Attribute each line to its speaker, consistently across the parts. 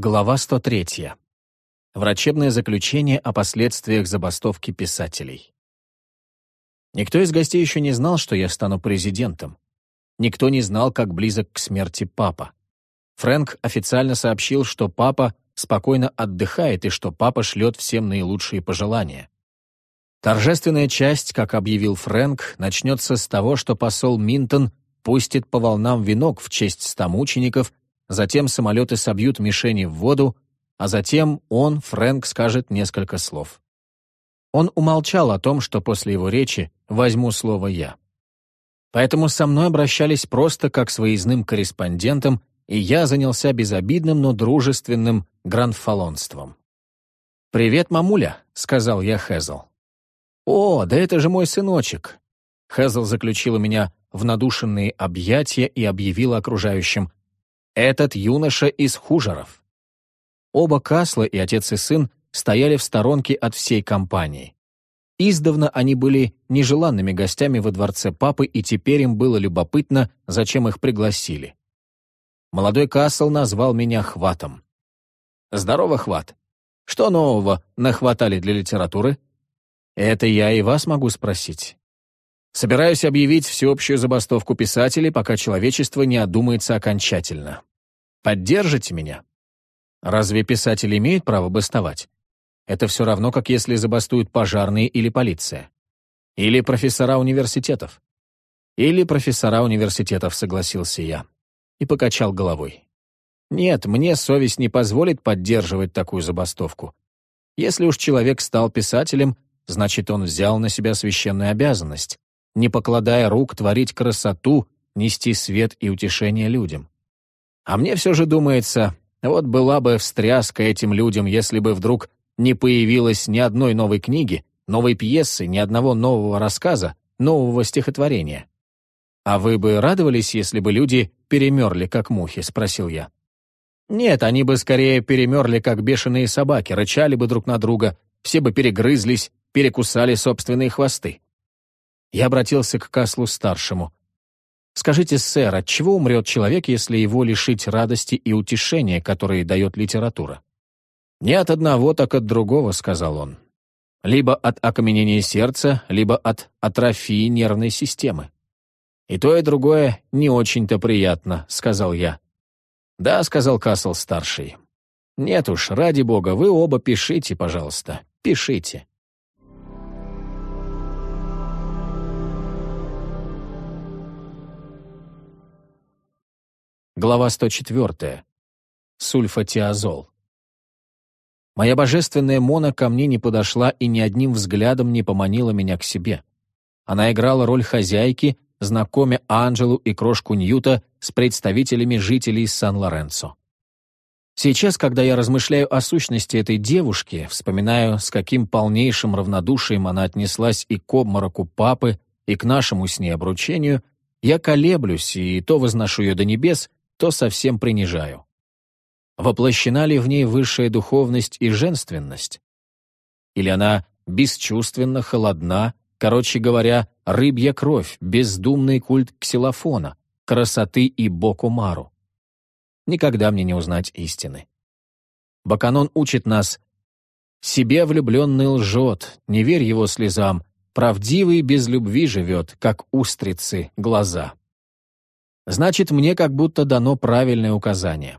Speaker 1: Глава 103. Врачебное заключение о последствиях забастовки писателей. Никто из гостей еще не знал, что я стану президентом. Никто не знал, как близок к смерти папа. Фрэнк официально сообщил, что папа спокойно отдыхает и что папа шлет всем наилучшие пожелания. Торжественная часть, как объявил Фрэнк, начнется с того, что посол Минтон пустит по волнам венок в честь ста мучеников, затем самолеты собьют мишени в воду, а затем он, Фрэнк, скажет несколько слов. Он умолчал о том, что после его речи возьму слово я. Поэтому со мной обращались просто как с выездным корреспондентом, и я занялся безобидным, но дружественным гранфалонством. «Привет, мамуля», — сказал я Хэзл. «О, да это же мой сыночек!» Хэзл заключила меня в надушенные объятия и объявила окружающим этот юноша из хужеров. Оба Касла, и отец и сын, стояли в сторонке от всей компании. Издавна они были нежеланными гостями во дворце папы, и теперь им было любопытно, зачем их пригласили. Молодой Касл назвал меня Хватом. «Здорово, Хват. Что нового нахватали для литературы?» «Это я и вас могу спросить. Собираюсь объявить всеобщую забастовку писателей, пока человечество не одумается окончательно. Поддержите меня? Разве писатели имеют право бастовать? Это все равно, как если забастуют пожарные или полиция. Или профессора университетов. Или профессора университетов, согласился я. И покачал головой. Нет, мне совесть не позволит поддерживать такую забастовку. Если уж человек стал писателем, значит, он взял на себя священную обязанность, не покладая рук творить красоту, нести свет и утешение людям. А мне все же думается, вот была бы встряска этим людям, если бы вдруг не появилось ни одной новой книги, новой пьесы, ни одного нового рассказа, нового стихотворения. «А вы бы радовались, если бы люди перемерли, как мухи?» — спросил я. «Нет, они бы скорее перемерли, как бешеные собаки, рычали бы друг на друга, все бы перегрызлись, перекусали собственные хвосты». Я обратился к Каслу-старшему. Скажите, сэр, от чего умрет человек, если его лишить радости и утешения, которые дает литература? Не от одного, так от другого, сказал он. Либо от окаменения сердца, либо от атрофии нервной системы. И то, и другое не очень-то приятно, сказал я. Да, сказал Касл-старший. Нет уж, ради бога, вы оба пишите, пожалуйста, пишите. Глава 104. Сульфатиазол. Моя божественная Мона ко мне не подошла и ни одним взглядом не поманила меня к себе. Она играла роль хозяйки, знакомя Анджелу и крошку Ньюта с представителями жителей Сан-Лоренцо. Сейчас, когда я размышляю о сущности этой девушки, вспоминаю, с каким полнейшим равнодушием она отнеслась и к обмороку папы, и к нашему с ней обручению, я колеблюсь и то возношу ее до небес, то совсем принижаю. Воплощена ли в ней высшая духовность и женственность? Или она бесчувственно холодна, короче говоря, рыбья кровь, бездумный культ ксилофона, красоты и бокумару? Никогда мне не узнать истины. Баканон учит нас «Себе влюбленный лжет, не верь его слезам, правдивый без любви живет, как устрицы глаза». Значит, мне как будто дано правильное указание.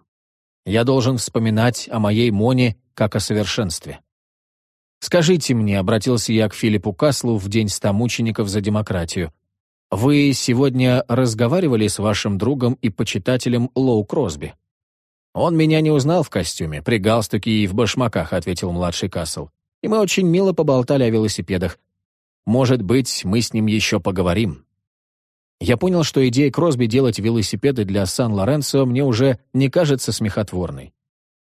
Speaker 1: Я должен вспоминать о моей Моне как о совершенстве. «Скажите мне», — обратился я к Филиппу Каслу в День ста мучеников за демократию, «вы сегодня разговаривали с вашим другом и почитателем Лоу Кросби?» «Он меня не узнал в костюме, при галстуке и в башмаках», — ответил младший Касл. «И мы очень мило поболтали о велосипедах. Может быть, мы с ним еще поговорим». Я понял, что идея Кросби делать велосипеды для Сан-Лоренцо мне уже не кажется смехотворной.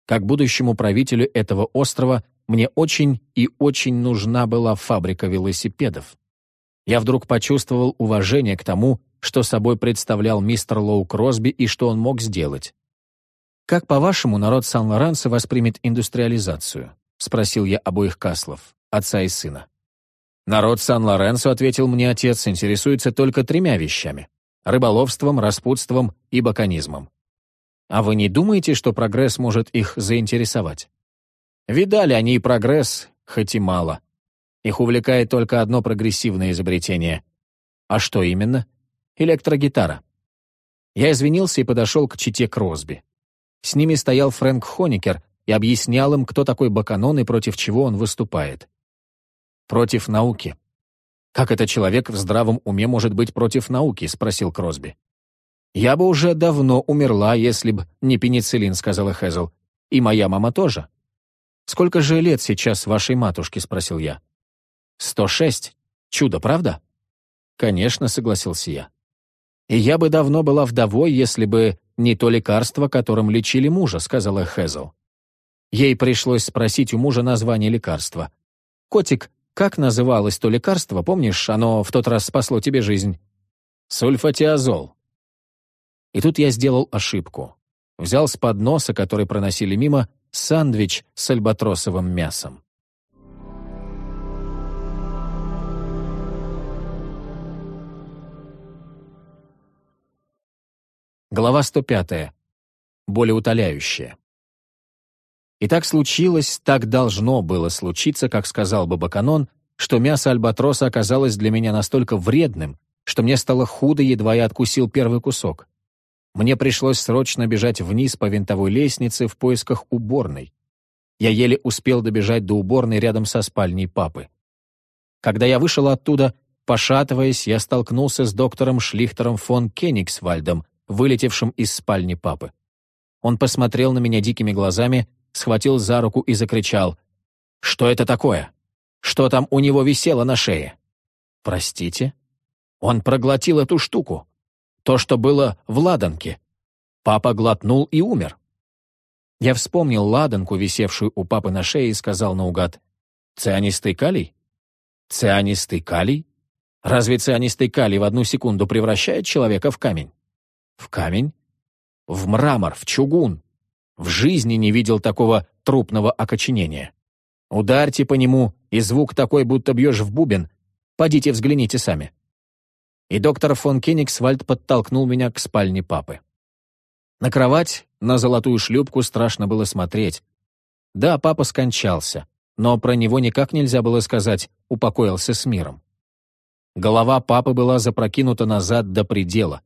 Speaker 1: Как будущему правителю этого острова мне очень и очень нужна была фабрика велосипедов. Я вдруг почувствовал уважение к тому, что собой представлял мистер Лоу Кросби и что он мог сделать. «Как, по-вашему, народ Сан-Лоренцо воспримет индустриализацию?» — спросил я обоих Каслов, отца и сына. Народ Сан-Лоренсо, ответил мне отец, интересуется только тремя вещами — рыболовством, распутством и баконизмом. А вы не думаете, что прогресс может их заинтересовать? Видали они и прогресс, хоть и мало. Их увлекает только одно прогрессивное изобретение. А что именно? Электрогитара. Я извинился и подошел к чите Кросби. С ними стоял Фрэнк Хоникер и объяснял им, кто такой Баканон и против чего он выступает. Против науки. «Как это человек в здравом уме может быть против науки?» — спросил Кросби. «Я бы уже давно умерла, если б не пенициллин», — сказала Хэзл. «И моя мама тоже». «Сколько же лет сейчас вашей матушке?» — спросил я. «Сто шесть. Чудо, правда?» «Конечно», — согласился я. «И я бы давно была вдовой, если бы не то лекарство, которым лечили мужа», — сказала Хэзл. Ей пришлось спросить у мужа название лекарства. «Котик, как называлось то лекарство, помнишь, оно в тот раз спасло тебе жизнь?» «Сульфатиазол». И тут я сделал ошибку. Взял с подноса, который проносили мимо, Сандвич с альбатросовым мясом. Глава 105. Болеутоляющая. И так случилось, так должно было случиться, как сказал бы Баканон, что мясо альбатроса оказалось для меня настолько вредным, что мне стало худо, едва я откусил первый кусок. Мне пришлось срочно бежать вниз по винтовой лестнице в поисках уборной. Я еле успел добежать до уборной рядом со спальней папы. Когда я вышел оттуда, пошатываясь, я столкнулся с доктором Шлихтером фон Кенигсвальдом, вылетевшим из спальни папы. Он посмотрел на меня дикими глазами, схватил за руку и закричал. «Что это такое? Что там у него висело на шее?» «Простите?» «Он проглотил эту штуку. То, что было в ладанке. Папа глотнул и умер. Я вспомнил ладанку, висевшую у папы на шее, и сказал наугад, «Цианистый калий? Цианистый калий? Разве цианистый калий в одну секунду превращает человека в камень?» «В камень? В мрамор, в чугун. В жизни не видел такого трупного окоченения. Ударьте по нему, и звук такой, будто бьешь в бубен. Подите взгляните сами» и доктор фон Кенигсвальд подтолкнул меня к спальне папы. На кровать, на золотую шлюпку страшно было смотреть. Да, папа скончался, но про него никак нельзя было сказать «упокоился с миром». Голова папы была запрокинута назад до предела.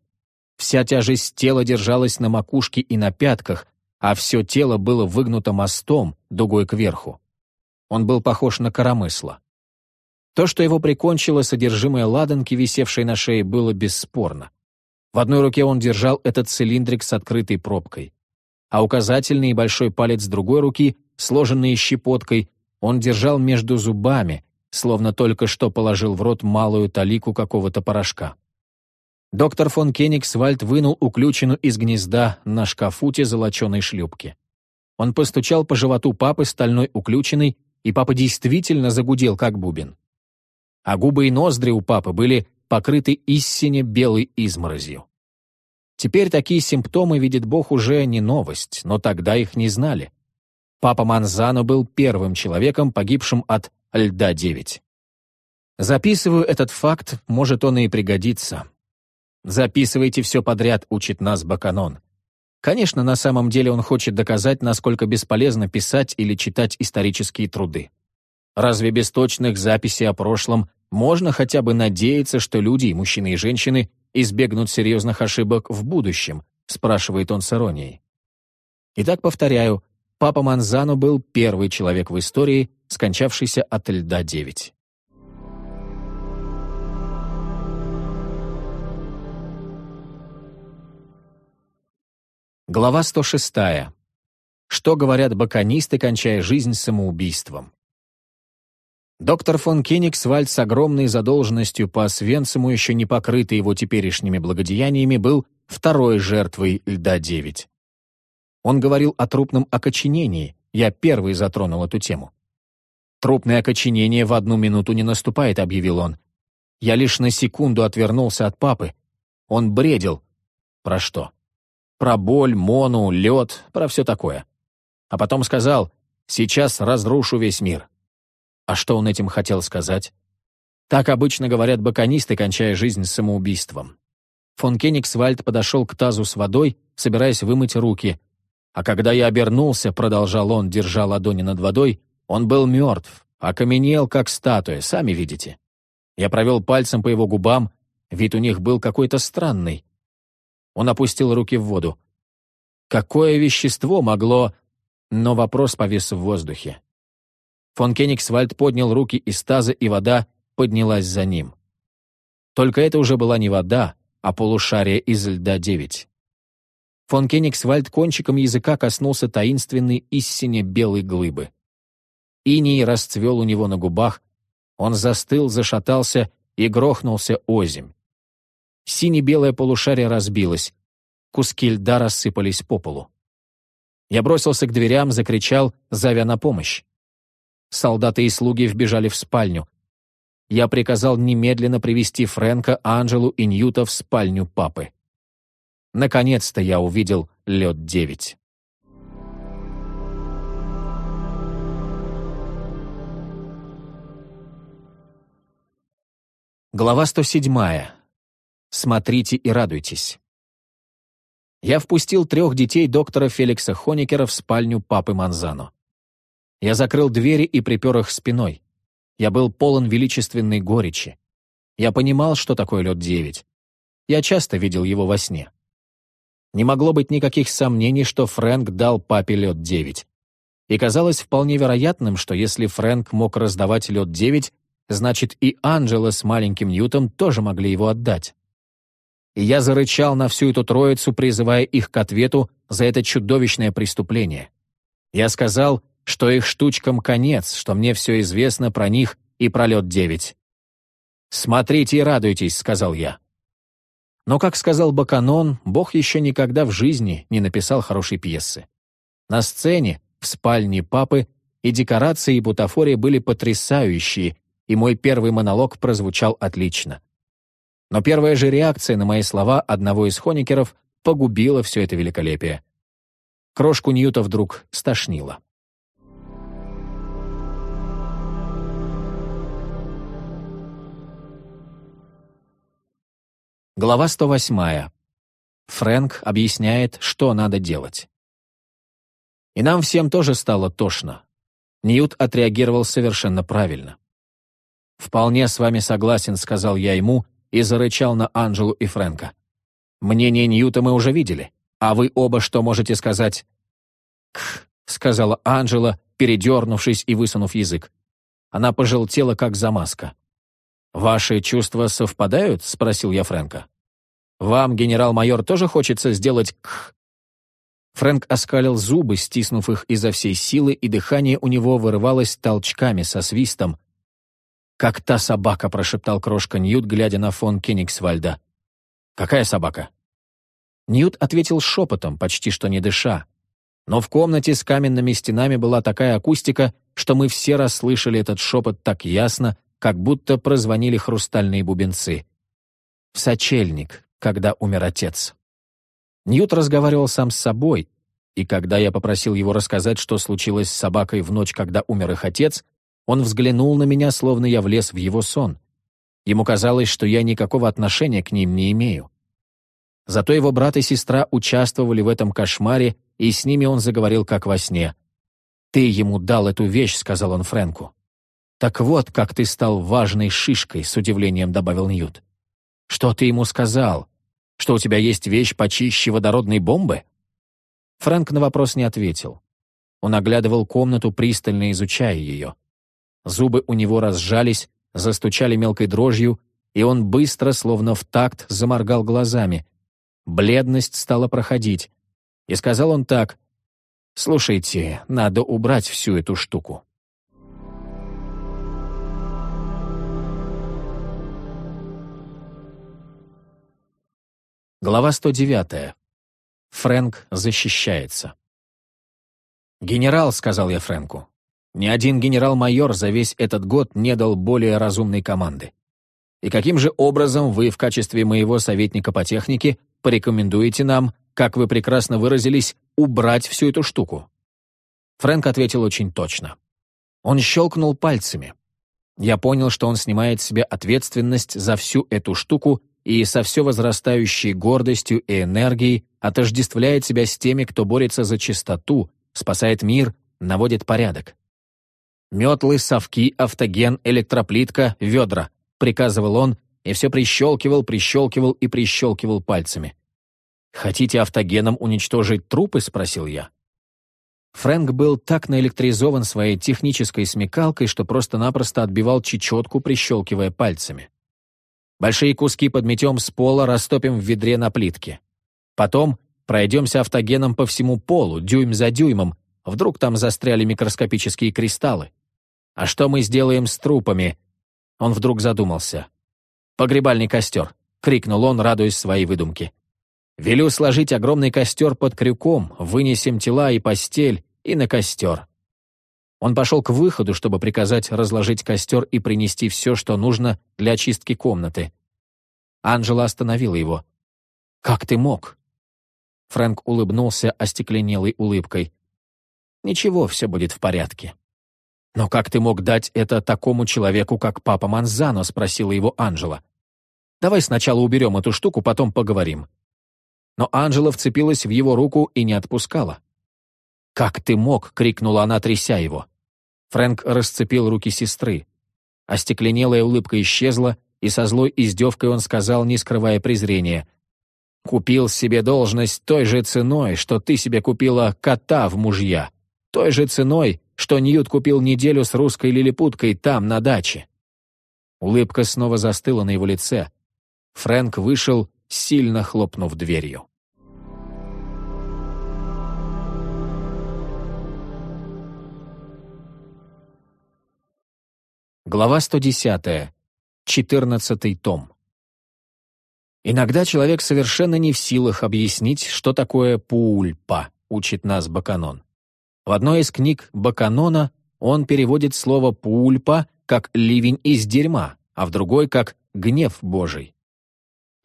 Speaker 1: Вся тяжесть тела держалась на макушке и на пятках, а все тело было выгнуто мостом, дугой кверху. Он был похож на коромысло. То, что его прикончило содержимое ладанки, висевшей на шее, было бесспорно. В одной руке он держал этот цилиндрик с открытой пробкой, а указательный и большой палец другой руки, сложенные щепоткой, он держал между зубами, словно только что положил в рот малую талику какого-то порошка. Доктор фон Кенигсвальд вынул уключину из гнезда на шкафуте золоченой шлюпки. Он постучал по животу папы стальной уключиной, и папа действительно загудел, как бубен а губы и ноздри у папы были покрыты истине белой изморозью. Теперь такие симптомы, видит Бог, уже не новость, но тогда их не знали. Папа Манзано был первым человеком, погибшим от льда-9. Записываю этот факт, может, он и пригодится. «Записывайте все подряд», — учит нас Баканон. Конечно, на самом деле он хочет доказать, насколько бесполезно писать или читать исторические труды. Разве без точных записей о прошлом можно хотя бы надеяться, что люди, мужчины и женщины, избегнут серьезных ошибок в будущем, спрашивает он с иронией. Итак, повторяю, папа Манзано был первый человек в истории, скончавшийся от льда-9. Глава 106. Что говорят баконисты, кончая жизнь самоубийством? Доктор фон Кенигсвальд с огромной задолженностью по Освенциму, еще не покрытой его теперешними благодеяниями, был второй жертвой льда-9. Он говорил о трупном окоченении, я первый затронул эту тему. «Трупное окоченение в одну минуту не наступает», — объявил он. Я лишь на секунду отвернулся от папы. Он бредил. Про что? Про боль, мону, лед, про все такое. А потом сказал, «Сейчас разрушу весь мир». А что он этим хотел сказать? Так обычно говорят баконисты, кончая жизнь самоубийством. Фон Кенигсвальд подошел к тазу с водой, собираясь вымыть руки. А когда я обернулся, продолжал он, держа ладони над водой, он был мертв, окаменел, как статуя, сами видите. Я провел пальцем по его губам, вид у них был какой-то странный. Он опустил руки в воду. Какое вещество могло... Но вопрос повис в воздухе. Фон Кенигсвальд поднял руки из таза, и вода поднялась за ним. Только это уже была не вода, а полушарие из льда-9. Фон Кенигсвальд кончиком языка коснулся таинственной истине белой глыбы. Иний расцвел у него на губах, он застыл, зашатался и грохнулся озимь. Сине-белое полушарие разбилось, куски льда рассыпались по полу. Я бросился к дверям, закричал, зовя на помощь. Солдаты и слуги вбежали в спальню. Я приказал немедленно привести Фрэнка, Анджелу и Ньюта в спальню папы. Наконец-то я увидел лед 9. Глава 107. Смотрите и радуйтесь. Я впустил трех детей доктора Феликса Хоникера в спальню папы Манзано. Я закрыл двери и припер их спиной. Я был полон величественной горечи. Я понимал, что такое лед 9. Я часто видел его во сне. Не могло быть никаких сомнений, что Фрэнк дал папе лед 9. И казалось вполне вероятным, что если Фрэнк мог раздавать лед 9, значит и Анджела с маленьким Ньютом тоже могли его отдать. И я зарычал на всю эту троицу, призывая их к ответу за это чудовищное преступление. Я сказал, что их штучкам конец, что мне все известно про них и про лед девять. «Смотрите и радуйтесь», — сказал я. Но, как сказал Баканон, Бог еще никогда в жизни не написал хорошей пьесы. На сцене, в спальне папы, и декорации, и бутафория были потрясающие, и мой первый монолог прозвучал отлично. Но первая же реакция на мои слова одного из хоникеров погубила все это великолепие. Крошку Ньюта вдруг стошнило. Глава 108. Фрэнк объясняет, что надо делать. И нам всем тоже стало тошно. Ньют отреагировал совершенно правильно. «Вполне с вами согласен», — сказал я ему и зарычал на Анджелу и Фрэнка. «Мнение Ньюта мы уже видели, а вы оба что можете сказать?» «Кх», — сказала Анджела, передернувшись и высунув язык. Она пожелтела, как замазка. «Ваши чувства совпадают?» — спросил я Фрэнка. «Вам, генерал-майор, тоже хочется сделать кх?» Фрэнк оскалил зубы, стиснув их изо всей силы, и дыхание у него вырывалось толчками со свистом, «Как та собака», — прошептал крошка Ньют, глядя на фон Кенигсвальда. «Какая собака?» Ньют ответил шепотом, почти что не дыша. Но в комнате с каменными стенами была такая акустика, что мы все расслышали этот шепот так ясно, как будто прозвонили хрустальные бубенцы. В сочельник, когда умер отец. Ньют разговаривал сам с собой, и когда я попросил его рассказать, что случилось с собакой в ночь, когда умер их отец, он взглянул на меня, словно я влез в его сон. Ему казалось, что я никакого отношения к ним не имею. Зато его брат и сестра участвовали в этом кошмаре, и с ними он заговорил как во сне. «Ты ему дал эту вещь», — сказал он Фрэнку. «Так вот, как ты стал важной шишкой», — с удивлением добавил Ньют. «Что ты ему сказал? Что у тебя есть вещь почище водородной бомбы?» Фрэнк на вопрос не ответил. Он оглядывал комнату, пристально изучая ее. Зубы у него разжались, застучали мелкой дрожью, и он быстро, словно в такт, заморгал глазами. Бледность стала проходить. И сказал он так, «Слушайте, надо убрать всю эту штуку». Глава 109. Фрэнк защищается. «Генерал», — сказал я Фрэнку, ни один генерал-майор за весь этот год не дал более разумной команды. И каким же образом вы в качестве моего советника по технике порекомендуете нам, как вы прекрасно выразились, убрать всю эту штуку?» Фрэнк ответил очень точно. Он щелкнул пальцами. Я понял, что он снимает с себя ответственность за всю эту штуку и со все возрастающей гордостью и энергией отождествляет себя с теми, кто борется за чистоту, спасает мир, наводит порядок. «Метлы, совки, автоген, электроплитка, ведра», — приказывал он, и все прищелкивал, прищелкивал и прищелкивал пальцами. «Хотите автогеном уничтожить трупы?» — спросил я. Фрэнк был так наэлектризован своей технической смекалкой, что просто-напросто отбивал чечетку, прищелкивая пальцами. Большие куски подметем с пола, растопим в ведре на плитке. Потом пройдемся автогеном по всему полу, дюйм за дюймом, вдруг там застряли микроскопические кристаллы. А что мы сделаем с трупами? Он вдруг задумался. «Погребальный костер», — крикнул он, радуясь своей выдумке. «Велю сложить огромный костер под крюком, вынесем тела и постель, и на костер». Он пошел к выходу, чтобы приказать разложить костер и принести все, что нужно для очистки комнаты. Анжела остановила его. «Как ты мог?» Фрэнк улыбнулся остекленелой улыбкой. «Ничего, все будет в порядке». «Но как ты мог дать это такому человеку, как папа Манзано?» — спросила его Анжела. «Давай сначала уберем эту штуку, потом поговорим». Но Анжела вцепилась в его руку и не отпускала. «Как ты мог?» — крикнула она, тряся его. Фрэнк расцепил руки сестры. Остекленелая улыбка исчезла, и со злой издевкой он сказал, не скрывая презрения, «Купил себе должность той же ценой, что ты себе купила кота в мужья, той же ценой, что Ньют купил неделю с русской лилипуткой там, на даче. Улыбка снова застыла на его лице. Фрэнк вышел, сильно хлопнув дверью. Глава 110. 14 том. Иногда человек совершенно не в силах объяснить, что такое пульпа, учит нас Баканон. В одной из книг Баканона он переводит слово «пульпа» как «ливень из дерьма», а в другой как «гнев Божий».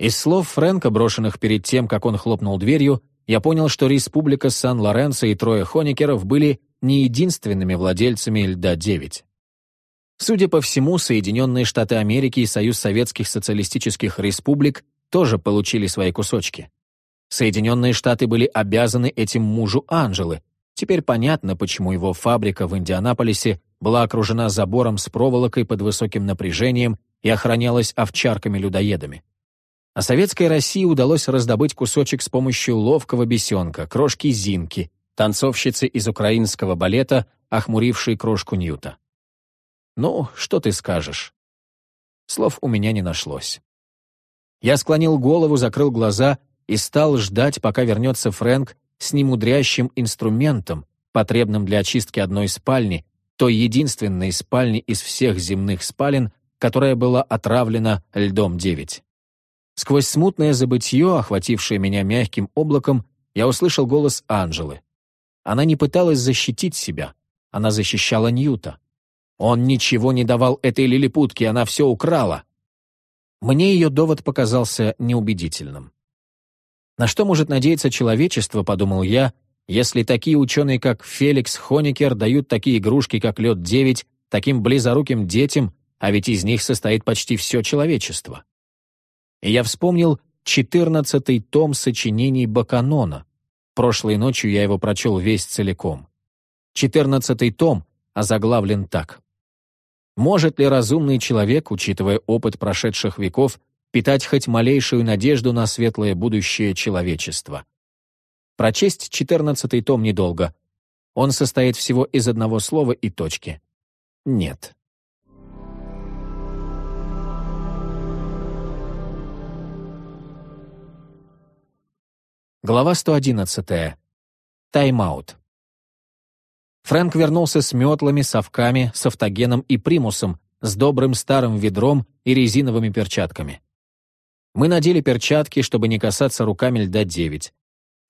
Speaker 1: Из слов Фрэнка, брошенных перед тем, как он хлопнул дверью, я понял, что Республика Сан-Лоренцо и трое Хоникеров были не единственными владельцами «Льда-9». Судя по всему, Соединенные Штаты Америки и Союз Советских Социалистических Республик тоже получили свои кусочки. Соединенные Штаты были обязаны этим мужу Анжелы, Теперь понятно, почему его фабрика в Индианаполисе была окружена забором с проволокой под высоким напряжением и охранялась овчарками-людоедами. А советской России удалось раздобыть кусочек с помощью ловкого бесенка, крошки Зинки, танцовщицы из украинского балета, охмурившей крошку Ньюта. «Ну, что ты скажешь?» Слов у меня не нашлось. Я склонил голову, закрыл глаза и стал ждать, пока вернется Фрэнк с немудрящим инструментом, потребным для очистки одной спальни, той единственной спальни из всех земных спален, которая была отравлена льдом-9. Сквозь смутное забытье, охватившее меня мягким облаком, я услышал голос Анжелы. Она не пыталась защитить себя, она защищала Ньюта. Он ничего не давал этой лилипутке, она все украла. Мне ее довод показался неубедительным. На что может надеяться человечество, подумал я, если такие ученые, как Феликс Хоникер, дают такие игрушки, как Лед-9, таким близоруким детям, а ведь из них состоит почти все человечество. И я вспомнил четырнадцатый том сочинений Баканона. Прошлой ночью я его прочел весь целиком. Четырнадцатый том озаглавлен так. Может ли разумный человек, учитывая опыт прошедших веков, питать хоть малейшую надежду на светлое будущее человечества. Прочесть четырнадцатый том недолго. Он состоит всего из одного слова и точки. Нет. Глава 111. Тайм-аут. Фрэнк вернулся с метлами, совками, с автогеном и примусом, с добрым старым ведром и резиновыми перчатками. Мы надели перчатки, чтобы не касаться руками льда 9.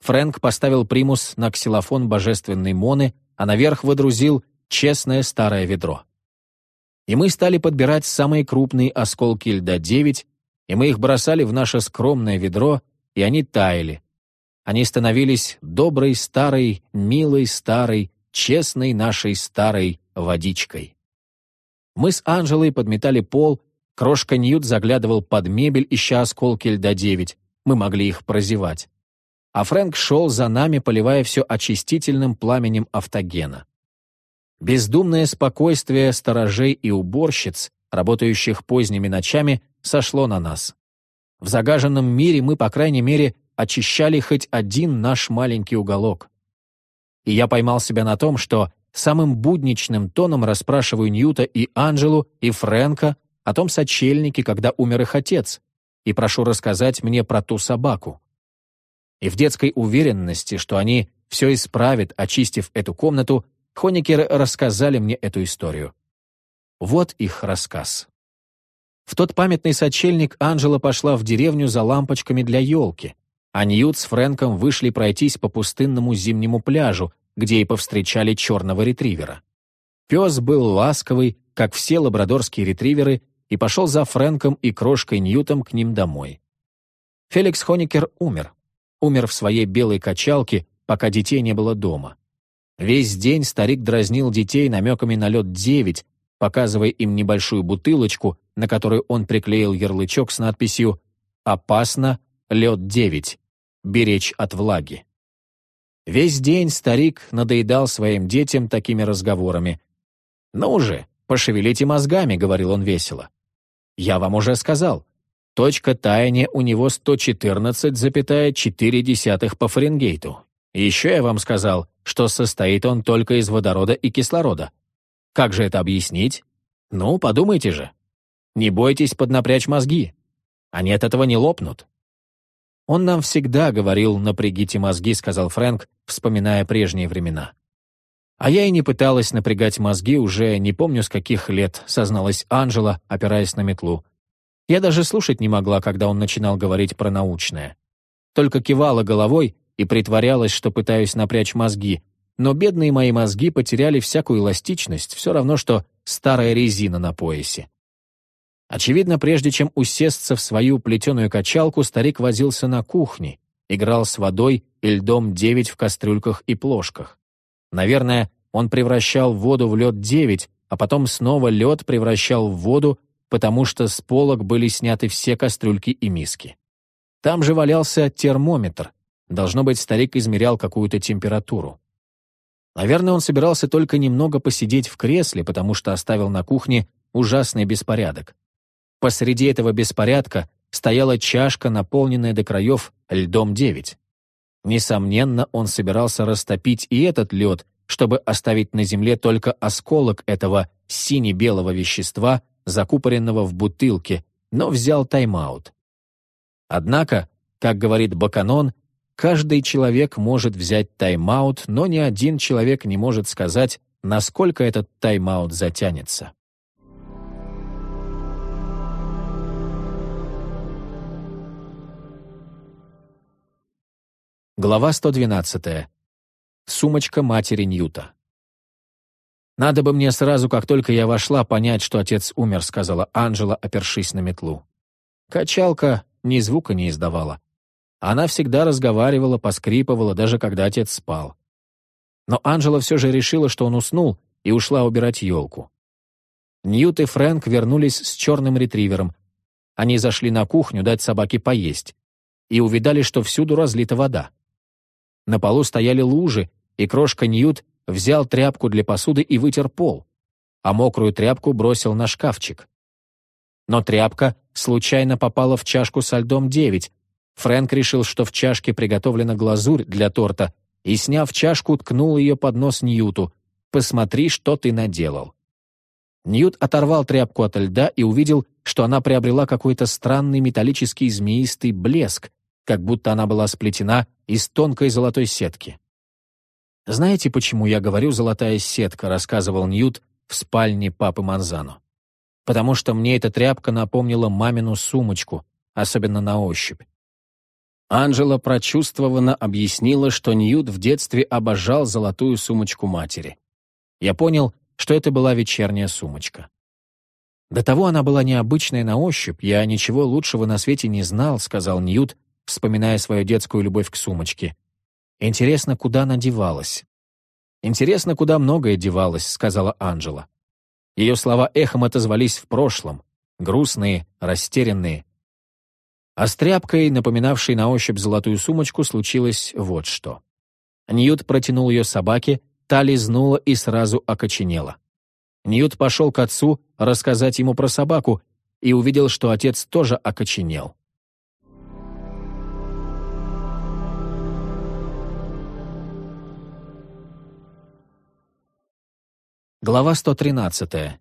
Speaker 1: Фрэнк поставил примус на ксилофон божественной Моны, а наверх выдрузил честное старое ведро. И мы стали подбирать самые крупные осколки льда 9, и мы их бросали в наше скромное ведро, и они таяли. Они становились доброй, старой, милой, старой, честной нашей старой водичкой. Мы с Анжелой подметали пол Крошка Ньют заглядывал под мебель, ища осколки льда девять. Мы могли их прозевать. А Фрэнк шел за нами, поливая все очистительным пламенем автогена. Бездумное спокойствие сторожей и уборщиц, работающих поздними ночами, сошло на нас. В загаженном мире мы, по крайней мере, очищали хоть один наш маленький уголок. И я поймал себя на том, что самым будничным тоном расспрашиваю Ньюта и Анджелу, и Фрэнка о том сочельнике, когда умер их отец, и прошу рассказать мне про ту собаку. И в детской уверенности, что они все исправят, очистив эту комнату, Хоникеры рассказали мне эту историю. Вот их рассказ. В тот памятный сочельник Анжела пошла в деревню за лампочками для елки, а Ньют с Фрэнком вышли пройтись по пустынному зимнему пляжу, где и повстречали черного ретривера. Пес был ласковый, как все лабрадорские ретриверы, и пошел за Фрэнком и крошкой Ньютом к ним домой. Феликс Хоникер умер. Умер в своей белой качалке, пока детей не было дома. Весь день старик дразнил детей намеками на лед девять, показывая им небольшую бутылочку, на которую он приклеил ярлычок с надписью «Опасно, лед девять. Беречь от влаги». Весь день старик надоедал своим детям такими разговорами. «Ну же, пошевелите мозгами», — говорил он весело. Я вам уже сказал. Точка таяния у него 114,4 по Фаренгейту. Еще я вам сказал, что состоит он только из водорода и кислорода. Как же это объяснить? Ну, подумайте же. Не бойтесь поднапрячь мозги. Они от этого не лопнут. Он нам всегда говорил «напрягите мозги», — сказал Фрэнк, вспоминая прежние времена. А я и не пыталась напрягать мозги уже не помню с каких лет, созналась Анжела, опираясь на метлу. Я даже слушать не могла, когда он начинал говорить про научное. Только кивала головой и притворялась, что пытаюсь напрячь мозги, но бедные мои мозги потеряли всякую эластичность, все равно, что старая резина на поясе. Очевидно, прежде чем усесться в свою плетеную качалку, старик возился на кухне, играл с водой и льдом девять в кастрюльках и плошках. Наверное, он превращал воду в лед 9, а потом снова лед превращал в воду, потому что с полок были сняты все кастрюльки и миски. Там же валялся термометр. Должно быть, старик измерял какую-то температуру. Наверное, он собирался только немного посидеть в кресле, потому что оставил на кухне ужасный беспорядок. Посреди этого беспорядка стояла чашка, наполненная до краев льдом 9. Несомненно, он собирался растопить и этот лед, чтобы оставить на земле только осколок этого сине-белого вещества, закупоренного в бутылке, но взял тайм-аут. Однако, как говорит Боконон, каждый человек может взять тайм-аут, но ни один человек не может сказать, насколько этот тайм-аут затянется. Глава 112. Сумочка матери Ньюта. «Надо бы мне сразу, как только я вошла, понять, что отец умер», сказала Анжела, опершись на метлу. Качалка ни звука не издавала. Она всегда разговаривала, поскрипывала, даже когда отец спал. Но Анжела все же решила, что он уснул, и ушла убирать елку. Ньют и Фрэнк вернулись с черным ретривером. Они зашли на кухню дать собаке поесть и увидали, что всюду разлита вода. На полу стояли лужи, и крошка Ньют взял тряпку для посуды и вытер пол, а мокрую тряпку бросил на шкафчик. Но тряпка случайно попала в чашку со льдом 9. Фрэнк решил, что в чашке приготовлена глазурь для торта, и, сняв чашку, ткнул ее под нос Ньюту. «Посмотри, что ты наделал». Ньют оторвал тряпку от льда и увидел, что она приобрела какой-то странный металлический змеистый блеск, как будто она была сплетена из тонкой золотой сетки. «Знаете, почему я говорю «золотая сетка», — рассказывал Ньют в спальне папы Манзано. «Потому что мне эта тряпка напомнила мамину сумочку, особенно на ощупь. Анжела прочувствованно объяснила, что Ньют в детстве обожал золотую сумочку матери. Я понял, что это была вечерняя сумочка. До того она была необычная на ощупь, я ничего лучшего на свете не знал, сказал Ньют, вспоминая свою детскую любовь к сумочке. «Интересно, куда она девалась?» «Интересно, куда многое девалось», — сказала Анжела. Ее слова эхом отозвались в прошлом. грустные, растерянные. А с тряпкой, напоминавшей на ощупь золотую сумочку, случилось вот что. Ньют протянул ее собаке, та лизнула и сразу окоченела. Ньют пошел к отцу рассказать ему про собаку и увидел, что отец тоже окоченел. Глава 113.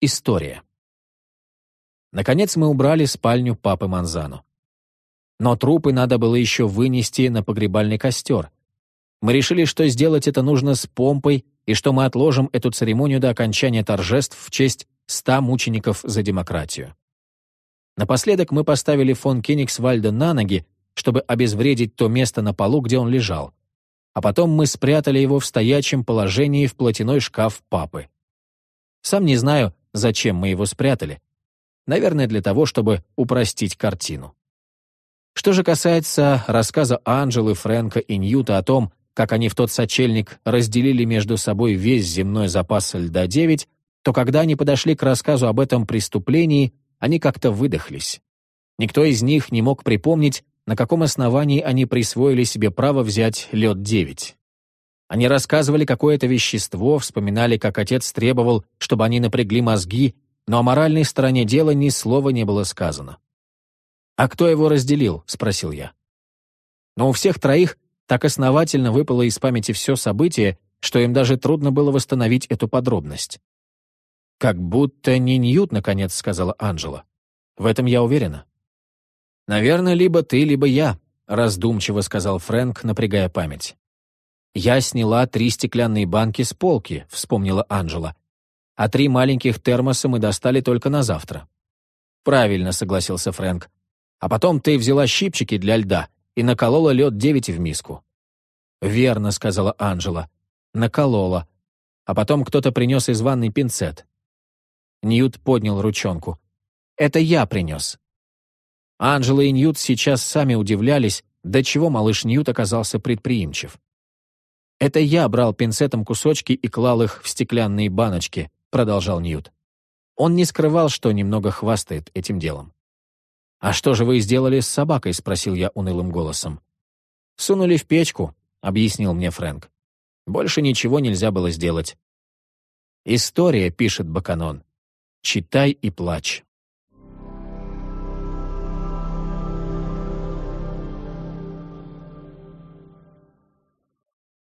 Speaker 1: История. Наконец мы убрали спальню папы Манзану. Но трупы надо было еще вынести на погребальный костер. Мы решили, что сделать это нужно с помпой и что мы отложим эту церемонию до окончания торжеств в честь ста мучеников за демократию. Напоследок мы поставили фон Кенигсвальда на ноги, чтобы обезвредить то место на полу, где он лежал. А потом мы спрятали его в стоячем положении в платяной шкаф папы. Сам не знаю, зачем мы его спрятали. Наверное, для того, чтобы упростить картину. Что же касается рассказа Анджелы, Фрэнка и Ньюта о том, как они в тот сочельник разделили между собой весь земной запас льда-9, то когда они подошли к рассказу об этом преступлении, они как-то выдохлись. Никто из них не мог припомнить, на каком основании они присвоили себе право взять лед-9. Они рассказывали какое-то вещество, вспоминали, как отец требовал, чтобы они напрягли мозги, но о моральной стороне дела ни слова не было сказано. «А кто его разделил?» — спросил я. Но у всех троих так основательно выпало из памяти все событие, что им даже трудно было восстановить эту подробность. «Как будто не Ньют, наконец», — сказала Анжела. «В этом я уверена». «Наверное, либо ты, либо я», — раздумчиво сказал Фрэнк, напрягая память. «Я сняла три стеклянные банки с полки», — вспомнила Анжела. «А три маленьких термоса мы достали только на завтра». «Правильно», — согласился Фрэнк. «А потом ты взяла щипчики для льда и наколола лед девять в миску». «Верно», — сказала Анжела. «Наколола. А потом кто-то принес из ванной пинцет». Ньют поднял ручонку. «Это я принес». Анжела и Ньют сейчас сами удивлялись, до чего малыш Ньют оказался предприимчив. «Это я брал пинцетом кусочки и клал их в стеклянные баночки», — продолжал Ньют. Он не скрывал, что немного хвастает этим делом. «А что же вы сделали с собакой?» — спросил я унылым голосом. «Сунули в печку», — объяснил мне Фрэнк. «Больше ничего нельзя было сделать». «История», — пишет Баканон. «Читай и плачь».